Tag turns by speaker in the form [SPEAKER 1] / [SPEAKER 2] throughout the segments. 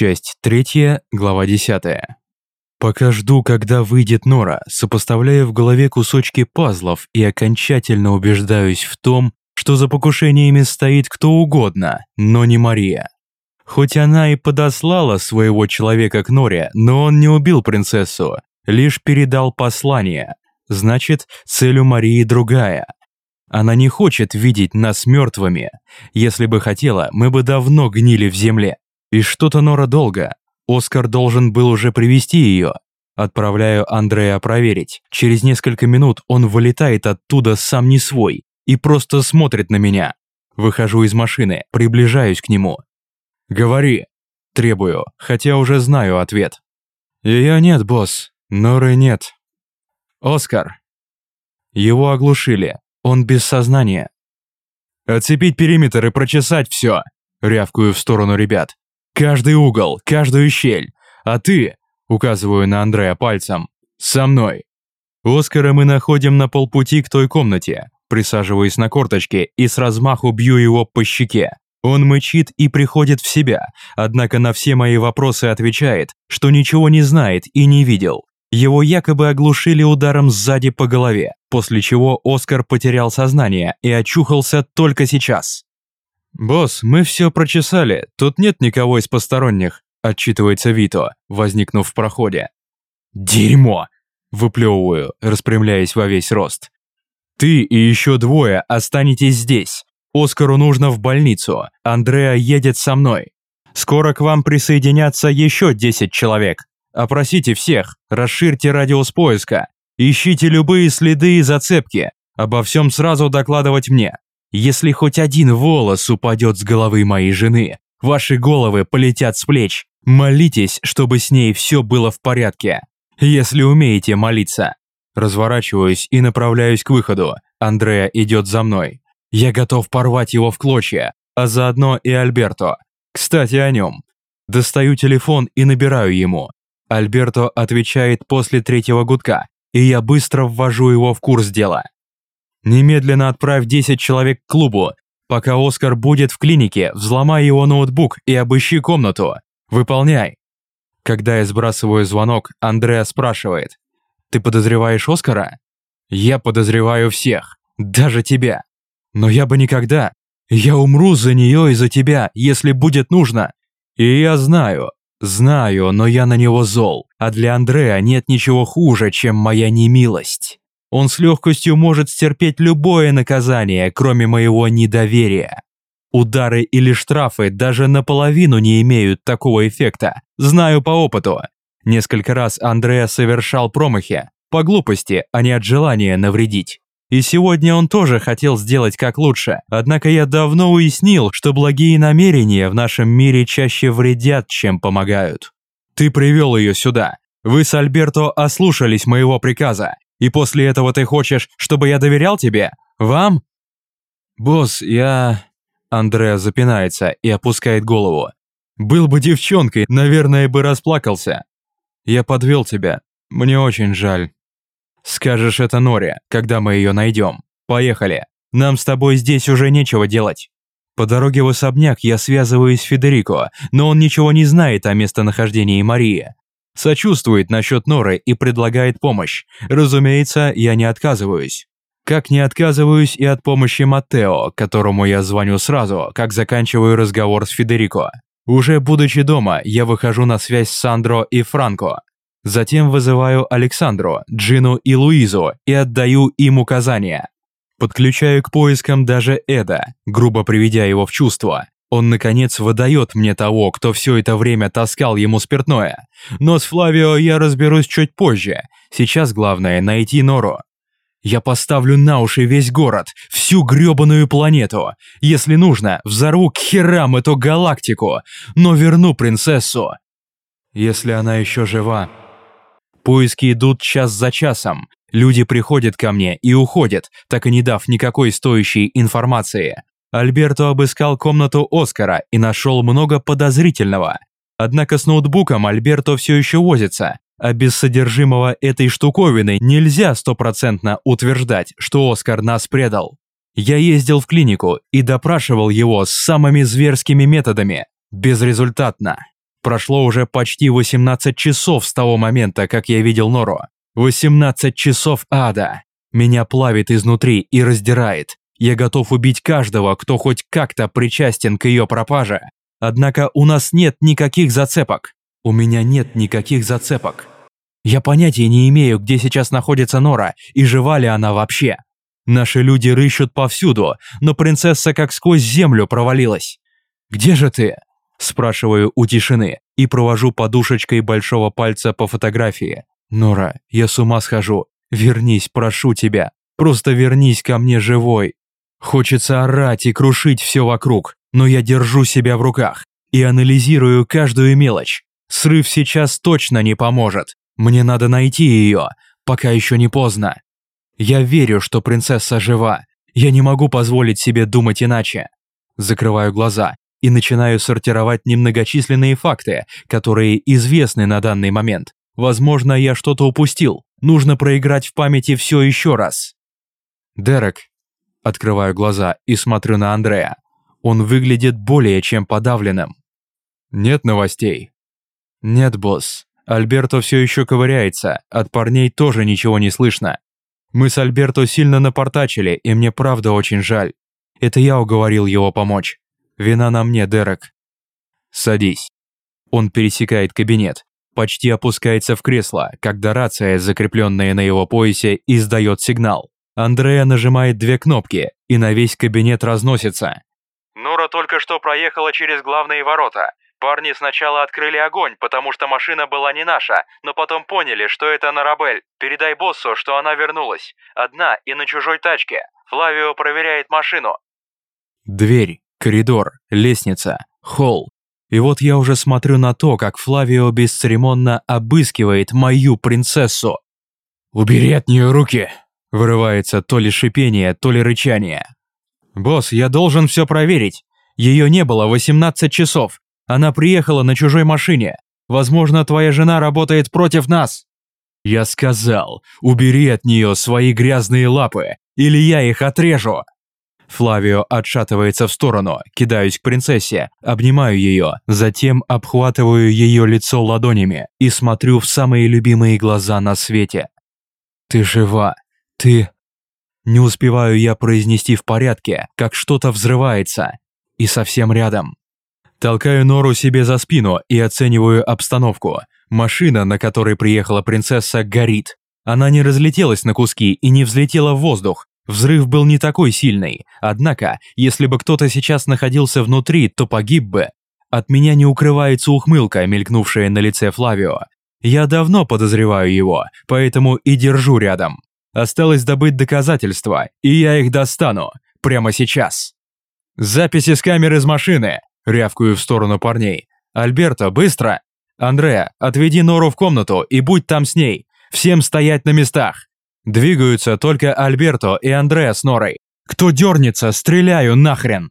[SPEAKER 1] Часть третья, глава десятая. Пока жду, когда выйдет Нора, сопоставляя в голове кусочки пазлов и окончательно убеждаюсь в том, что за покушениями стоит кто угодно, но не Мария. Хоть она и подослала своего человека к Норе, но он не убил принцессу, лишь передал послание. Значит, цель у Марии другая. Она не хочет видеть нас мертвыми. Если бы хотела, мы бы давно гнили в земле. И что-то Нора долго. Оскар должен был уже привести ее. Отправляю Андрея проверить. Через несколько минут он вылетает оттуда сам не свой и просто смотрит на меня. Выхожу из машины, приближаюсь к нему. «Говори!» – требую, хотя уже знаю ответ. «Ее нет, босс. Норы нет». «Оскар!» Его оглушили. Он без сознания. «Оцепить периметр и прочесать все!» – рявкаю в сторону ребят. Каждый угол, каждую щель. А ты, указываю на Андрея пальцем, со мной. Оскара мы находим на полпути к той комнате. Присаживаюсь на корточке и с размаху бью его по щеке. Он мычит и приходит в себя, однако на все мои вопросы отвечает, что ничего не знает и не видел. Его якобы оглушили ударом сзади по голове, после чего Оскар потерял сознание и очухался только сейчас. «Босс, мы все прочесали, тут нет никого из посторонних», отчитывается Вито, возникнув в проходе. «Дерьмо!» – выплевываю, распрямляясь во весь рост. «Ты и еще двое останетесь здесь. Оскару нужно в больницу, Андреа едет со мной. Скоро к вам присоединятся еще 10 человек. Опросите всех, расширьте радиус поиска, ищите любые следы и зацепки, обо всем сразу докладывать мне. Если хоть один волос упадет с головы моей жены, ваши головы полетят с плеч. Молитесь, чтобы с ней все было в порядке. Если умеете молиться. Разворачиваюсь и направляюсь к выходу. Андреа идет за мной. Я готов порвать его в клочья, а заодно и Альберто. Кстати, о нем. Достаю телефон и набираю ему. Альберто отвечает после третьего гудка, и я быстро ввожу его в курс дела. Немедленно отправь 10 человек к клубу. Пока Оскар будет в клинике, взломай его ноутбук и обыщи комнату. Выполняй. Когда я сбрасываю звонок, Андреа спрашивает. Ты подозреваешь Оскара? Я подозреваю всех, даже тебя. Но я бы никогда. Я умру за нее и за тебя, если будет нужно. И я знаю, знаю, но я на него зол. А для Андреа нет ничего хуже, чем моя немилость. Он с легкостью может стерпеть любое наказание, кроме моего недоверия. Удары или штрафы даже наполовину не имеют такого эффекта. Знаю по опыту. Несколько раз Андреа совершал промахи. По глупости, а не от желания навредить. И сегодня он тоже хотел сделать как лучше. Однако я давно уяснил, что благие намерения в нашем мире чаще вредят, чем помогают. Ты привел ее сюда. Вы с Альберто ослушались моего приказа. И после этого ты хочешь, чтобы я доверял тебе? Вам?» «Босс, я...» Андреа запинается и опускает голову. «Был бы девчонкой, наверное, бы расплакался. Я подвел тебя. Мне очень жаль. Скажешь это Норе, когда мы ее найдем. Поехали. Нам с тобой здесь уже нечего делать». По дороге в особняк я связываюсь с Федерико, но он ничего не знает о местонахождении Марии. Сочувствует насчет Норы и предлагает помощь. Разумеется, я не отказываюсь. Как не отказываюсь и от помощи Маттео, которому я звоню сразу, как заканчиваю разговор с Федерико. Уже будучи дома, я выхожу на связь с Сандро и Франко. Затем вызываю Александру, Джину и Луизу и отдаю им указания. Подключаю к поискам даже Эда, грубо приведя его в чувство. Он, наконец, выдает мне того, кто все это время таскал ему спиртное. Но с Флавио я разберусь чуть позже. Сейчас главное найти Нору. Я поставлю на уши весь город, всю грёбаную планету. Если нужно, взорву к херам эту галактику, но верну принцессу. Если она еще жива. Поиски идут час за часом. Люди приходят ко мне и уходят, так и не дав никакой стоящей информации. Альберто обыскал комнату Оскара и нашел много подозрительного. Однако с ноутбуком Альберто все еще возится, а без содержимого этой штуковины нельзя стопроцентно утверждать, что Оскар нас предал. Я ездил в клинику и допрашивал его с самыми зверскими методами. Безрезультатно. Прошло уже почти 18 часов с того момента, как я видел Нору. 18 часов ада. Меня плавит изнутри и раздирает. Я готов убить каждого, кто хоть как-то причастен к ее пропаже. Однако у нас нет никаких зацепок. У меня нет никаких зацепок. Я понятия не имею, где сейчас находится Нора и жива ли она вообще. Наши люди рыщут повсюду, но принцесса как сквозь землю провалилась. «Где же ты?» Спрашиваю у тишины и провожу подушечкой большого пальца по фотографии. «Нора, я с ума схожу. Вернись, прошу тебя. Просто вернись ко мне живой». Хочется орать и крушить все вокруг, но я держу себя в руках и анализирую каждую мелочь. Срыв сейчас точно не поможет. Мне надо найти ее, пока еще не поздно. Я верю, что принцесса жива. Я не могу позволить себе думать иначе. Закрываю глаза и начинаю сортировать немногочисленные факты, которые известны на данный момент. Возможно, я что-то упустил. Нужно проиграть в памяти все еще раз. Дерек. Открываю глаза и смотрю на Андрея. Он выглядит более чем подавленным. Нет новостей. Нет, босс. Альберто все еще ковыряется, от парней тоже ничего не слышно. Мы с Альберто сильно напортачили, и мне правда очень жаль. Это я уговорил его помочь. Вина на мне, Дерек. Садись. Он пересекает кабинет, почти опускается в кресло, когда рация, закрепленная на его поясе, издает сигнал. Андрея нажимает две кнопки, и на весь кабинет разносится.
[SPEAKER 2] Нора только что проехала через главные ворота. Парни сначала открыли огонь, потому что машина была не наша, но потом поняли, что это Нарабель. Передай боссу, что она вернулась. Одна и на чужой тачке. Флавио проверяет машину.
[SPEAKER 1] Дверь. Коридор, лестница, холл. И вот я уже смотрю на то, как Флавио бесцеремонно обыскивает мою принцессу. «Убери от нее руки!» Вырывается то ли шипение, то ли рычание. «Босс, я должен все проверить. Ее не было 18 часов. Она приехала на чужой машине. Возможно, твоя жена работает против нас». «Я сказал, убери от нее свои грязные лапы, или я их отрежу!» Флавио отшатывается в сторону, кидаюсь к принцессе, обнимаю ее, затем обхватываю ее лицо ладонями и смотрю в самые любимые глаза на свете. «Ты жива! Ты...» Не успеваю я произнести в порядке, как что-то взрывается. И совсем рядом. Толкаю Нору себе за спину и оцениваю обстановку. Машина, на которой приехала принцесса, горит. Она не разлетелась на куски и не взлетела в воздух, Взрыв был не такой сильный, однако, если бы кто-то сейчас находился внутри, то погиб бы. От меня не укрывается ухмылка, мелькнувшая на лице Флавио. Я давно подозреваю его, поэтому и держу рядом. Осталось добыть доказательства, и я их достану. Прямо сейчас. Записи с камер из машины. Рявкую в сторону парней. Альберто, быстро! Андреа, отведи Нору в комнату и будь там с ней. Всем стоять на местах. Двигаются только Альберто и Андреа с Норой. Кто дернется, стреляю нахрен!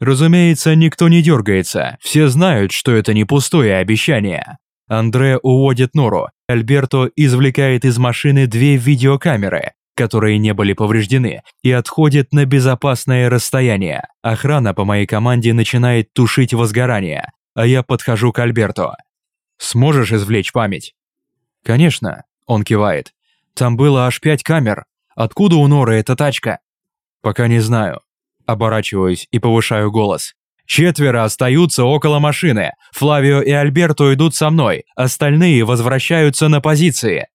[SPEAKER 1] Разумеется, никто не дергается, все знают, что это не пустое обещание. Андре уводит Нору, Альберто извлекает из машины две видеокамеры, которые не были повреждены, и отходит на безопасное расстояние. Охрана по моей команде начинает тушить возгорание, а я подхожу к Альберто. «Сможешь извлечь память?» «Конечно», — он кивает. Там было аж пять камер. Откуда у Норы эта тачка? Пока не знаю. Оборачиваюсь и повышаю голос. Четверо остаются около машины. Флавио и Альберто идут со мной. Остальные возвращаются на позиции.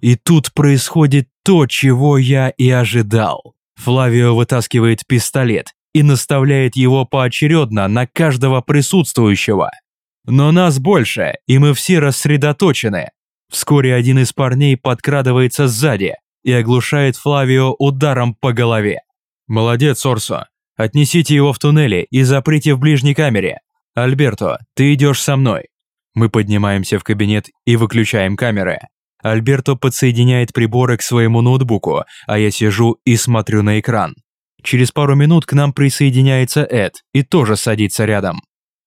[SPEAKER 1] И тут происходит то, чего я и ожидал. Флавио вытаскивает пистолет и наставляет его поочередно на каждого присутствующего. Но нас больше, и мы все рассредоточены. Вскоре один из парней подкрадывается сзади и оглушает Флавио ударом по голове. «Молодец, Орсо. Отнесите его в туннели и заприте в ближней камере. Альберто, ты идешь со мной». Мы поднимаемся в кабинет и выключаем камеры. Альберто подсоединяет приборы к своему ноутбуку, а я сижу и смотрю на экран. Через пару минут к нам присоединяется Эд и тоже садится рядом.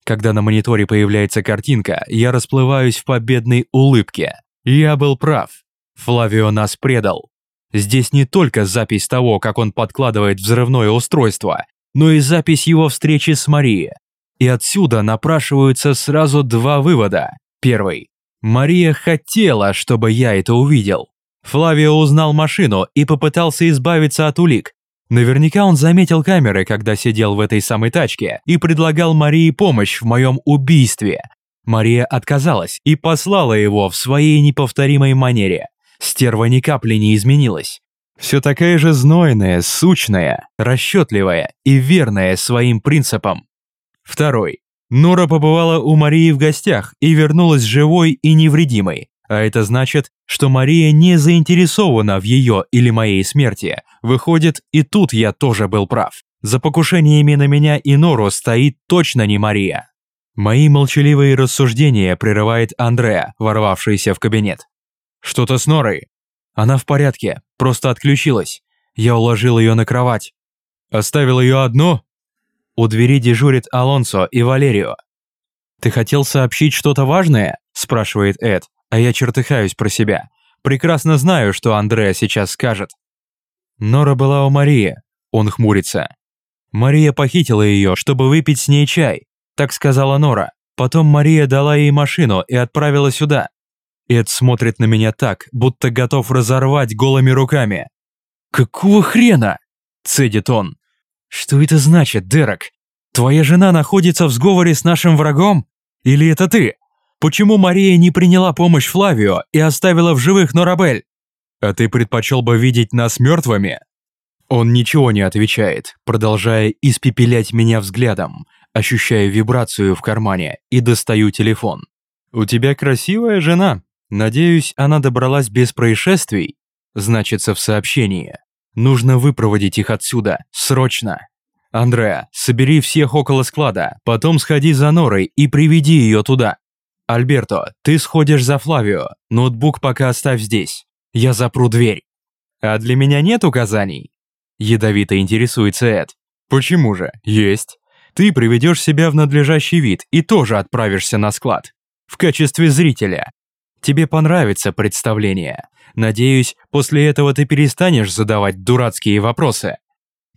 [SPEAKER 1] Когда на мониторе появляется картинка, я расплываюсь в победной улыбке. Я был прав. Флавио нас предал. Здесь не только запись того, как он подкладывает взрывное устройство, но и запись его встречи с Марией. И отсюда напрашиваются сразу два вывода. Первый. Мария хотела, чтобы я это увидел. Флавио узнал машину и попытался избавиться от улик. Наверняка он заметил камеры, когда сидел в этой самой тачке и предлагал Марии помощь в моем убийстве. Мария отказалась и послала его в своей неповторимой манере. Стерва ни капли не изменилась. Все такая же знойная, сучная, расчетливая и верная своим принципам. Второй. Нора побывала у Марии в гостях и вернулась живой и невредимой. А это значит, что Мария не заинтересована в ее или моей смерти. Выходит, и тут я тоже был прав. За покушениями на меня и Нору стоит точно не Мария. Мои молчаливые рассуждения прерывает Андреа, ворвавшийся в кабинет. «Что-то с Норой?» «Она в порядке, просто отключилась. Я уложил ее на кровать». «Оставил ее одну?» У двери дежурит Алонсо и Валерио. «Ты хотел сообщить что-то важное?» – спрашивает Эд, а я чертыхаюсь про себя. Прекрасно знаю, что Андреа сейчас скажет. Нора была у Марии. Он хмурится. Мария похитила ее, чтобы выпить с ней чай. Так сказала Нора. Потом Мария дала ей машину и отправила сюда. Эд смотрит на меня так, будто готов разорвать голыми руками. «Какого хрена?» – цедит он. «Что это значит, Дерек? Твоя жена находится в сговоре с нашим врагом? Или это ты? Почему Мария не приняла помощь Флавио и оставила в живых Норабель? А ты предпочел бы видеть нас мертвыми?» Он ничего не отвечает, продолжая испепелять меня взглядом, ощущая вибрацию в кармане и достаю телефон. «У тебя красивая жена. Надеюсь, она добралась без происшествий?» Значится в сообщении. Нужно выпроводить их отсюда, срочно. Андреа, собери всех около склада, потом сходи за Норой и приведи ее туда. Альберто, ты сходишь за Флавио, ноутбук пока оставь здесь. Я запру дверь. А для меня нет указаний? Ядовито интересуется Эд. Почему же? Есть. Ты приведешь себя в надлежащий вид и тоже отправишься на склад. В качестве зрителя. Тебе понравится представление. Надеюсь, после этого ты перестанешь задавать дурацкие вопросы.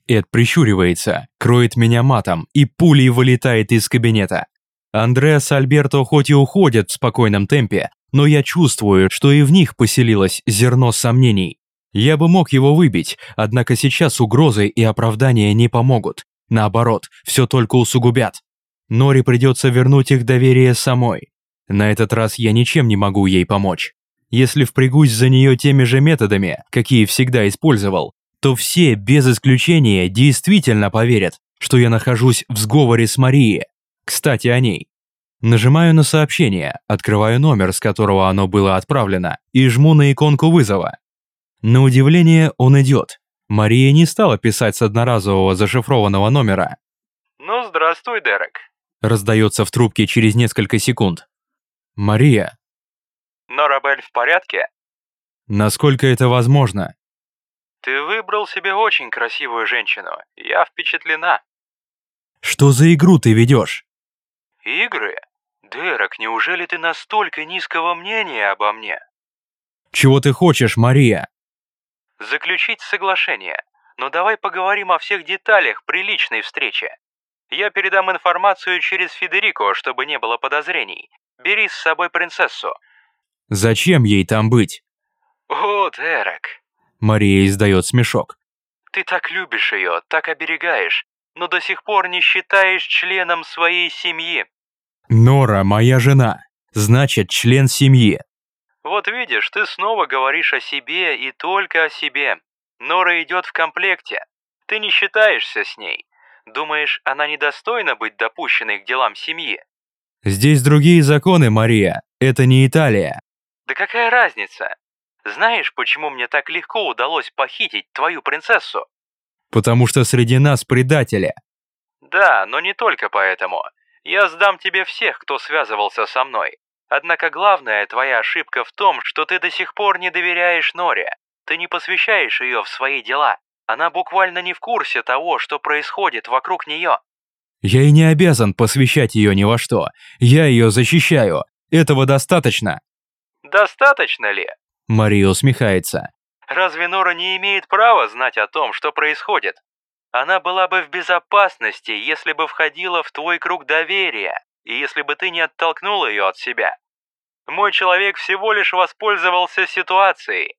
[SPEAKER 1] Эд прищуривается, кроет меня матом и пулей вылетает из кабинета. Андреас и Альберто хоть и уходят в спокойном темпе, но я чувствую, что и в них поселилось зерно сомнений. Я бы мог его выбить, однако сейчас угрозы и оправдания не помогут. Наоборот, все только усугубят. Нори придется вернуть их доверие самой. На этот раз я ничем не могу ей помочь. Если впрягусь за нее теми же методами, какие всегда использовал, то все, без исключения, действительно поверят, что я нахожусь в сговоре с Марией. Кстати, о ней. Нажимаю на сообщение, открываю номер, с которого оно было отправлено, и жму на иконку вызова. На удивление, он идет. Мария не стала писать с одноразового зашифрованного номера.
[SPEAKER 2] «Ну, здравствуй, Дерек».
[SPEAKER 1] Раздается в трубке через несколько секунд. «Мария,
[SPEAKER 2] Норабель в порядке?
[SPEAKER 1] Насколько это возможно?
[SPEAKER 2] Ты выбрал себе очень красивую женщину. Я впечатлена.
[SPEAKER 1] Что за игру ты ведешь?
[SPEAKER 2] Игры? Дерек, неужели ты настолько низкого мнения обо мне?
[SPEAKER 1] Чего ты хочешь, Мария?
[SPEAKER 2] Заключить соглашение. Но давай поговорим о всех деталях при личной встрече. Я передам информацию через Федерико, чтобы не было подозрений. Бери с собой принцессу.
[SPEAKER 1] Зачем ей там быть?
[SPEAKER 2] О, Дерек.
[SPEAKER 1] Мария издает смешок.
[SPEAKER 2] Ты так любишь ее, так оберегаешь, но до сих пор не считаешь членом своей семьи.
[SPEAKER 1] Нора моя жена, значит, член семьи.
[SPEAKER 2] Вот видишь, ты снова говоришь о себе и только о себе. Нора идет в комплекте. Ты не считаешься с ней. Думаешь, она недостойна быть допущенной к делам семьи?
[SPEAKER 1] Здесь другие законы, Мария. Это не Италия.
[SPEAKER 2] Да какая разница? Знаешь, почему мне так легко удалось похитить твою принцессу?
[SPEAKER 1] Потому что среди нас предатели.
[SPEAKER 2] Да, но не только поэтому. Я сдам тебе всех, кто связывался со мной. Однако главная твоя ошибка в том, что ты до сих пор не доверяешь Норе. Ты не посвящаешь ее в свои дела. Она буквально не в курсе того, что происходит вокруг нее.
[SPEAKER 1] Я и не обязан посвящать ее ни во что. Я ее защищаю. Этого достаточно.
[SPEAKER 2] Достаточно ли?
[SPEAKER 1] Мария усмехается.
[SPEAKER 2] Разве Нора не имеет права знать о том, что происходит? Она была бы в безопасности, если бы входила в твой круг доверия, и если бы ты не оттолкнул ее от себя. Мой человек всего лишь воспользовался ситуацией.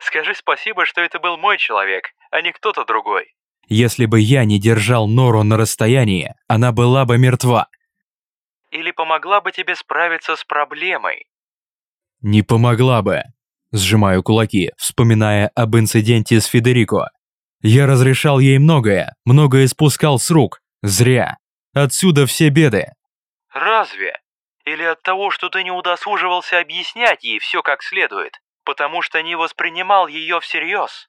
[SPEAKER 2] Скажи спасибо, что это был мой человек, а не кто-то другой.
[SPEAKER 1] Если бы я не держал Нору на расстоянии, она была бы мертва.
[SPEAKER 2] Или помогла бы тебе справиться с проблемой.
[SPEAKER 1] Не помогла бы. Сжимаю кулаки, вспоминая об инциденте с Федерико. Я разрешал ей многое, многое спускал с рук. Зря. Отсюда все беды.
[SPEAKER 2] Разве? Или от того, что ты не удосуживался объяснять ей все как следует, потому что не воспринимал ее всерьез?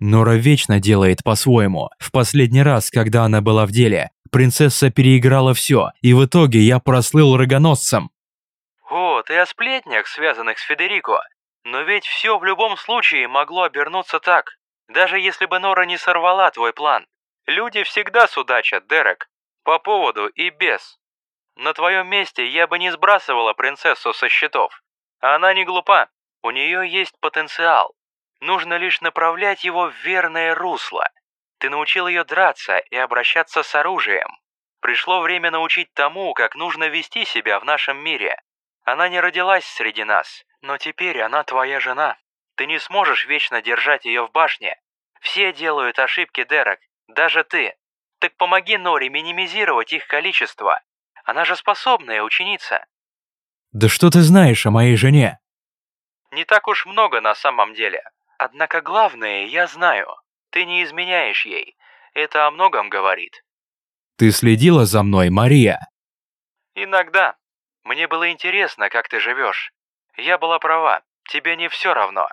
[SPEAKER 1] Нора вечно делает по-своему. В последний раз, когда она была в деле, принцесса переиграла все, и в итоге я прослыл рогоносцем.
[SPEAKER 2] О, ты о сплетнях, связанных с Федерико. Но ведь все в любом случае могло обернуться так. Даже если бы Нора не сорвала твой план. Люди всегда судачат, Дерек. По поводу и без. На твоем месте я бы не сбрасывала принцессу со счетов. Она не глупа. У нее есть потенциал. Нужно лишь направлять его в верное русло. Ты научил ее драться и обращаться с оружием. Пришло время научить тому, как нужно вести себя в нашем мире. Она не родилась среди нас, но теперь она твоя жена. Ты не сможешь вечно держать ее в башне. Все делают ошибки, Дерек, даже ты. Так помоги Нори минимизировать их количество. Она же способная ученица.
[SPEAKER 1] Да что ты знаешь о моей жене?
[SPEAKER 2] Не так уж много на самом деле. Однако главное я знаю. Ты не изменяешь ей. Это о многом говорит.
[SPEAKER 1] Ты следила за мной, Мария?
[SPEAKER 2] Иногда. Мне было интересно, как ты живешь. Я была права. Тебе не все равно.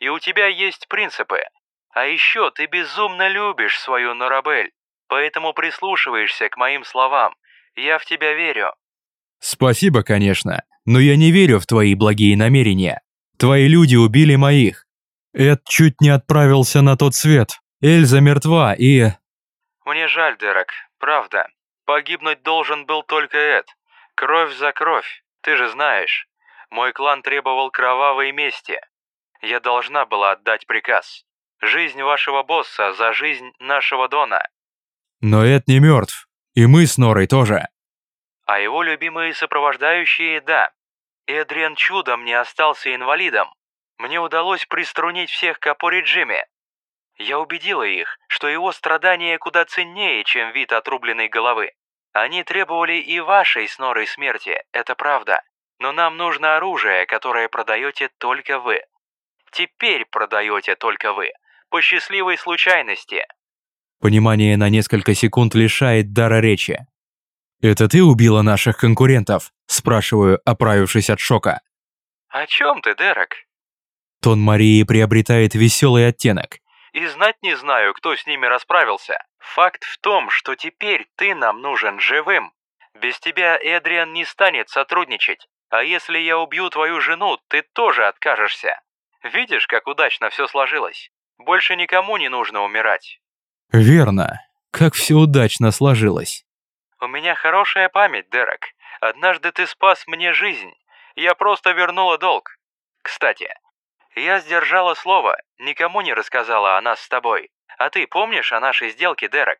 [SPEAKER 2] И у тебя есть принципы. А еще ты безумно любишь свою Норабель. Поэтому прислушиваешься к моим словам. Я в тебя верю.
[SPEAKER 1] Спасибо, конечно, но я не верю в твои благие намерения. Твои люди убили моих. Эд чуть не отправился на тот свет. Эльза мертва и...
[SPEAKER 2] Мне жаль, Дерек, правда. Погибнуть должен был только Эд. Кровь за кровь, ты же знаешь. Мой клан требовал кровавой мести. Я должна была отдать приказ. Жизнь вашего босса за жизнь нашего Дона.
[SPEAKER 1] Но Эд не мертв. И мы с Норой тоже.
[SPEAKER 2] А его любимые сопровождающие – да. Эдриан чудом не остался инвалидом. Мне удалось приструнить всех к опоре Джимми. Я убедила их, что его страдания куда ценнее, чем вид отрубленной головы. Они требовали и вашей с Норой смерти, это правда. Но нам нужно оружие, которое продаете только вы. Теперь продаете только вы. По счастливой случайности.
[SPEAKER 1] Понимание на несколько секунд лишает дара речи. «Это ты убила наших конкурентов?» – спрашиваю, оправившись от шока.
[SPEAKER 2] «О чем ты, Дерек?»
[SPEAKER 1] Тон Марии приобретает веселый оттенок.
[SPEAKER 2] «И знать не знаю, кто с ними расправился. Факт в том, что теперь ты нам нужен живым. Без тебя Эдриан не станет сотрудничать. А если я убью твою жену, ты тоже откажешься. Видишь, как удачно все сложилось? Больше никому не нужно умирать.
[SPEAKER 1] Верно. Как все удачно сложилось.
[SPEAKER 2] У меня хорошая память, Дерек. Однажды ты спас мне жизнь. Я просто вернула долг. Кстати, я сдержала слово, никому не рассказала о нас с тобой. А ты помнишь о нашей сделке, Дерек?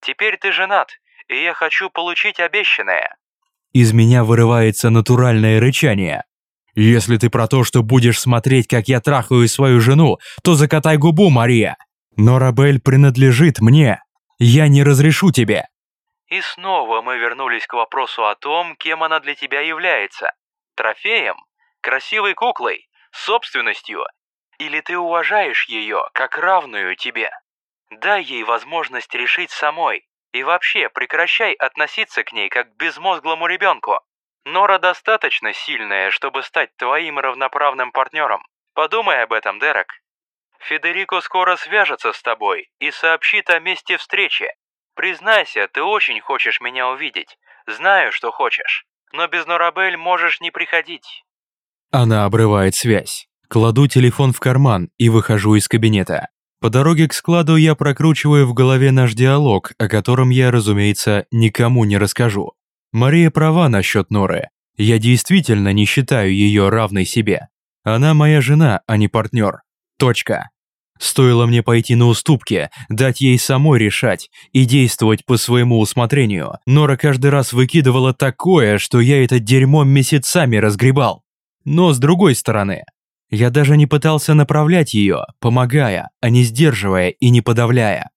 [SPEAKER 2] Теперь ты женат, и я хочу получить обещанное.
[SPEAKER 1] Из меня вырывается натуральное рычание. Если ты про то, что будешь смотреть, как я трахаю свою жену, то закатай губу, Мария. Но Рабель принадлежит мне. Я не разрешу тебе».
[SPEAKER 2] И снова мы вернулись к вопросу о том, кем она для тебя является. Трофеем? Красивой куклой? Собственностью? Или ты уважаешь ее как равную тебе? Дай ей возможность решить самой. И вообще, прекращай относиться к ней как к безмозглому ребенку. Нора достаточно сильная, чтобы стать твоим равноправным партнером. Подумай об этом, Дерек. Федерико скоро свяжется с тобой и сообщит о месте встречи. Признайся, ты очень хочешь меня увидеть. Знаю, что хочешь. Но без Норабель можешь не приходить.
[SPEAKER 1] Она обрывает связь. Кладу телефон в карман и выхожу из кабинета. По дороге к складу я прокручиваю в голове наш диалог, о котором я, разумеется, никому не расскажу. Мария права насчет Норы. Я действительно не считаю ее равной себе. Она моя жена, а не партнер. Точка. Стоило мне пойти на уступки, дать ей самой решать и действовать по своему усмотрению, Нора каждый раз выкидывала такое, что я это дерьмо месяцами разгребал. Но с другой стороны, я даже не пытался направлять ее, помогая, а не сдерживая и не подавляя.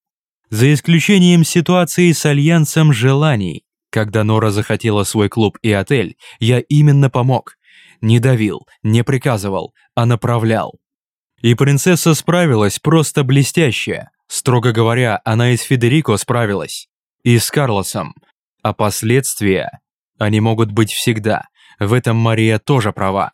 [SPEAKER 1] За исключением ситуации с альянсом желаний. Когда Нора захотела свой клуб и отель, я именно помог. Не давил, не приказывал, а направлял. И принцесса справилась просто блестяще. Строго говоря, она и с Федерико справилась. И с Карлосом. А последствия? Они могут быть всегда. В этом Мария тоже права.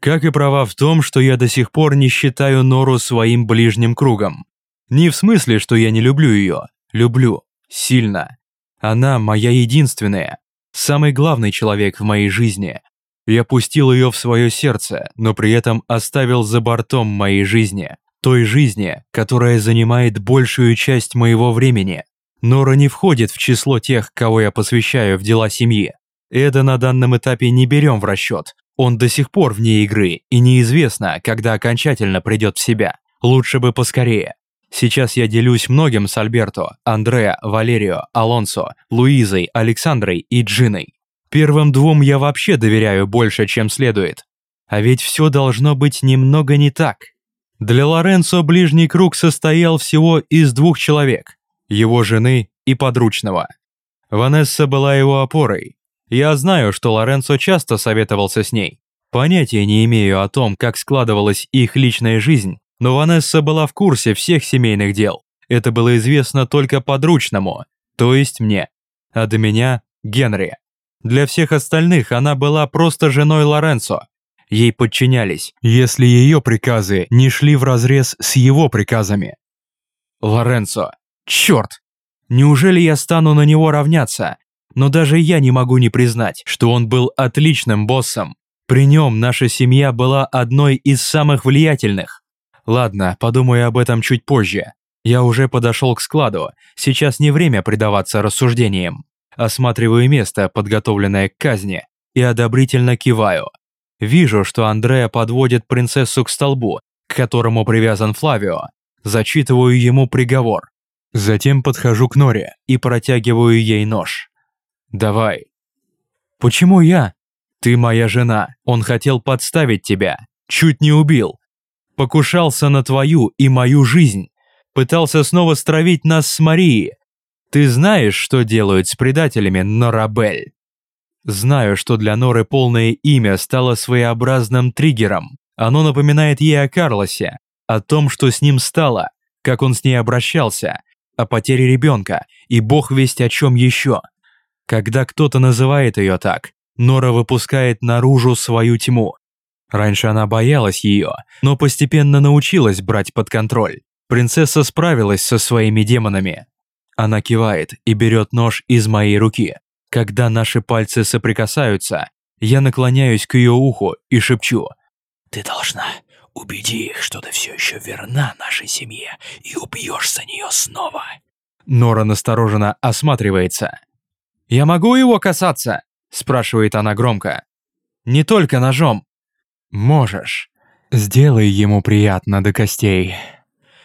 [SPEAKER 1] Как и права в том, что я до сих пор не считаю Нору своим ближним кругом. Не в смысле, что я не люблю ее. Люблю. Сильно. Она моя единственная. Самый главный человек в моей жизни. Я пустил ее в свое сердце, но при этом оставил за бортом моей жизни. Той жизни, которая занимает большую часть моего времени. Нора не входит в число тех, кого я посвящаю в дела семьи. Это на данном этапе не берем в расчет, он до сих пор вне игры, и неизвестно, когда окончательно придет в себя. Лучше бы поскорее. Сейчас я делюсь многим с Альберто, Андреа, Валерио, Алонсо, Луизой, Александрой и Джиной. Первым двум я вообще доверяю больше, чем следует. А ведь все должно быть немного не так. Для Лоренцо ближний круг состоял всего из двух человек – его жены и подручного. Ванесса была его опорой, я знаю, что Лоренцо часто советовался с ней. Понятия не имею о том, как складывалась их личная жизнь, но Ванесса была в курсе всех семейных дел. Это было известно только подручному, то есть мне. А до меня – Генри. Для всех остальных она была просто женой Лоренцо. Ей подчинялись, если ее приказы не шли вразрез с его приказами. Лоренцо. Черт! Неужели я стану на него равняться? Но даже я не могу не признать, что он был отличным боссом. При нем наша семья была одной из самых влиятельных. Ладно, подумаю об этом чуть позже. Я уже подошел к складу, сейчас не время предаваться рассуждениям. Осматриваю место, подготовленное к казни, и одобрительно киваю. Вижу, что Андреа подводит принцессу к столбу, к которому привязан Флавио. Зачитываю ему приговор. Затем подхожу к Норе и протягиваю ей нож. Давай. Почему я? Ты моя жена. Он хотел подставить тебя. Чуть не убил. Покушался на твою и мою жизнь. Пытался снова стравить нас с Марией. Ты знаешь, что делают с предателями, Норабель? Знаю, что для Норы полное имя стало своеобразным триггером. Оно напоминает ей о Карлосе, о том, что с ним стало, как он с ней обращался, о потере ребенка и бог весть о чем еще. Когда кто-то называет ее так, Нора выпускает наружу свою тьму. Раньше она боялась ее, но постепенно научилась брать под контроль. Принцесса справилась со своими демонами. Она кивает и берет нож из моей руки. Когда наши пальцы соприкасаются, я наклоняюсь к ее уху и шепчу.
[SPEAKER 3] «Ты должна убеди их, что ты все еще верна нашей семье и убьешь за нее снова».
[SPEAKER 1] Нора настороженно осматривается. «Я могу его касаться?» – спрашивает она громко. «Не только ножом». «Можешь. Сделай ему приятно до костей».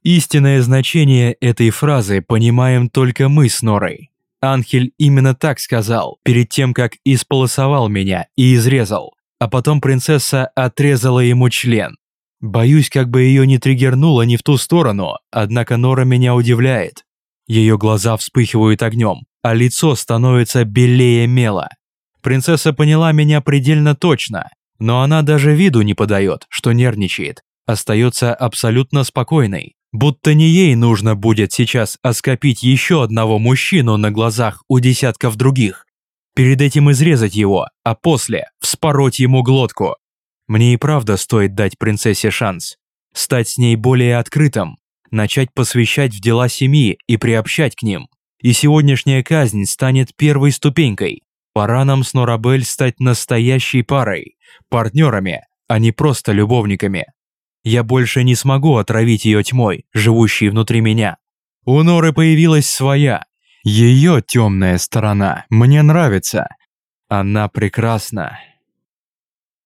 [SPEAKER 1] Истинное значение этой фразы понимаем только мы с Норой. Анхель именно так сказал, перед тем, как исполосовал меня и изрезал, а потом принцесса отрезала ему член. Боюсь, как бы ее не триггернуло не в ту сторону, однако Нора меня удивляет. Ее глаза вспыхивают огнем, а лицо становится белее мела. Принцесса поняла меня предельно точно, но она даже виду не подает, что нервничает, остается абсолютно спокойной, будто не ей нужно будет сейчас оскопить еще одного мужчину на глазах у десятков других, перед этим изрезать его, а после вспороть ему глотку. Мне и правда стоит дать принцессе шанс, стать с ней более открытым, начать посвящать в дела семьи и приобщать к ним. И сегодняшняя казнь станет первой ступенькой. Пора нам с Норабель стать настоящей парой, партнерами, а не просто любовниками. Я больше не смогу отравить ее тьмой, живущей внутри меня. У Норы появилась своя. Ее темная сторона мне нравится. Она прекрасна.